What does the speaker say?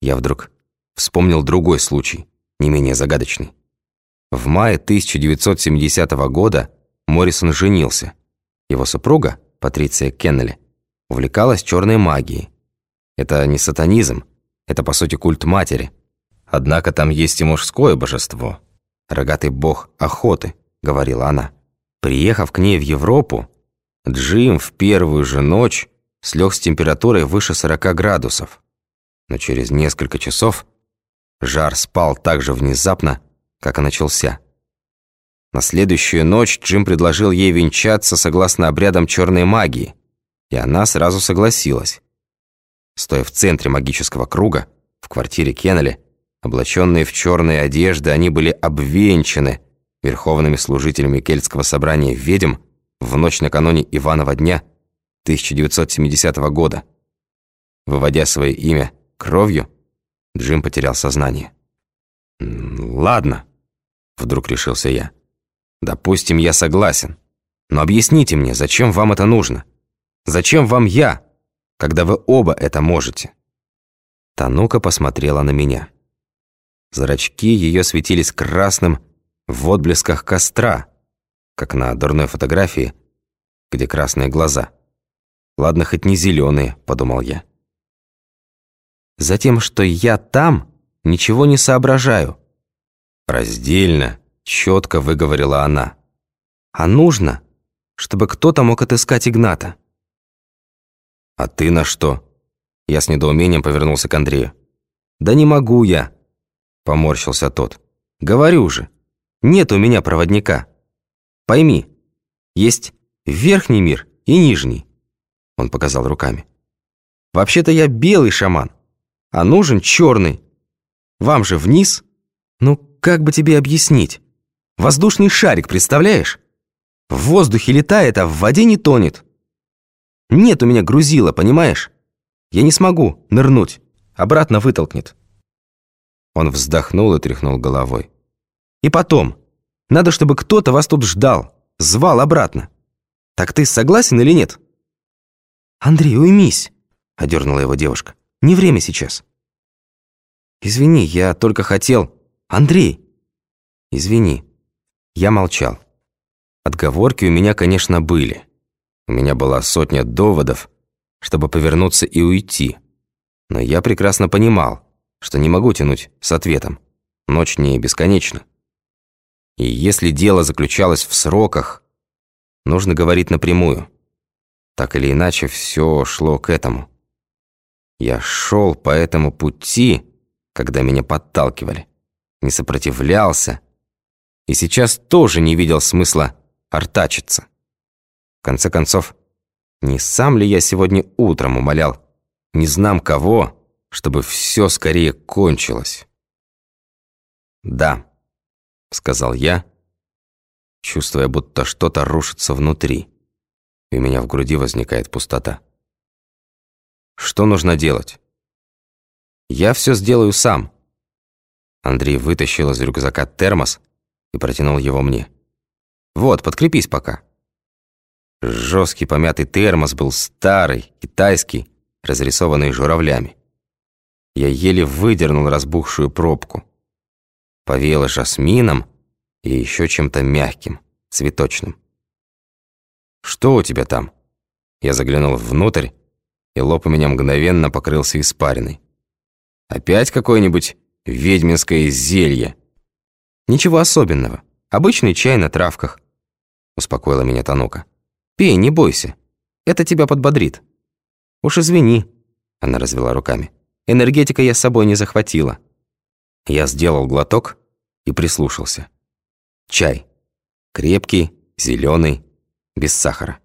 Я вдруг вспомнил другой случай, не менее загадочный. В мае 1970 года Моррисон женился. Его супруга, Патриция Кеннелли, увлекалась черной магией. Это не сатанизм, это по сути культ матери. Однако там есть и мужское божество. Рогатый бог охоты, говорила она. Приехав к ней в Европу, Джим в первую же ночь слег с температурой выше 40 градусов. Но через несколько часов жар спал так же внезапно, как и начался. На следующую ночь Джим предложил ей венчаться согласно обрядам черной магии, и она сразу согласилась. Стоя в центре магического круга, в квартире Кеннелли, облаченные в черные одежды, они были обвенчаны верховными служителями кельтского собрания ведьм в ночь накануне Иванова дня 1970 года. Выводя свое имя кровью, Джим потерял сознание. «Ладно», — вдруг решился я. «Допустим, я согласен. Но объясните мне, зачем вам это нужно? Зачем вам я, когда вы оба это можете?» Танука посмотрела на меня. Зрачки ее светились красным в отблесках костра, как на дурной фотографии, где красные глаза. «Ладно, хоть не зеленые», — подумал я. Затем, что я там ничего не соображаю. Раздельно, четко выговорила она. А нужно, чтобы кто-то мог отыскать Игната. А ты на что? Я с недоумением повернулся к Андрею. Да не могу я, поморщился тот. Говорю же, нет у меня проводника. Пойми, есть верхний мир и нижний. Он показал руками. Вообще-то я белый шаман а нужен черный. Вам же вниз. Ну, как бы тебе объяснить? Воздушный шарик, представляешь? В воздухе летает, а в воде не тонет. Нет у меня грузила, понимаешь? Я не смогу нырнуть. Обратно вытолкнет. Он вздохнул и тряхнул головой. И потом, надо, чтобы кто-то вас тут ждал, звал обратно. Так ты согласен или нет? Андрей, уймись, одернула его девушка. Не время сейчас. Извини, я только хотел... Андрей! Извини. Я молчал. Отговорки у меня, конечно, были. У меня была сотня доводов, чтобы повернуться и уйти. Но я прекрасно понимал, что не могу тянуть с ответом. Ночь не бесконечна. И если дело заключалось в сроках, нужно говорить напрямую. Так или иначе, все шло к этому. Я шел по этому пути, когда меня подталкивали, не сопротивлялся, и сейчас тоже не видел смысла артачиться. В конце концов, не сам ли я сегодня утром умолял, не знам кого, чтобы все скорее кончилось? «Да», — сказал я, чувствуя, будто что-то рушится внутри, и у меня в груди возникает пустота. Что нужно делать? Я все сделаю сам. Андрей вытащил из рюкзака термос и протянул его мне. Вот, подкрепись пока. Жесткий помятый термос был старый, китайский, разрисованный журавлями. Я еле выдернул разбухшую пробку. Повеяло жасмином и еще чем-то мягким, цветочным. «Что у тебя там?» Я заглянул внутрь и лоб у меня мгновенно покрылся испариной. «Опять какое-нибудь ведьминское зелье?» «Ничего особенного. Обычный чай на травках», — успокоила меня Танука. «Пей, не бойся. Это тебя подбодрит». «Уж извини», — она развела руками. «Энергетика я с собой не захватила». Я сделал глоток и прислушался. Чай. Крепкий, зеленый, без сахара.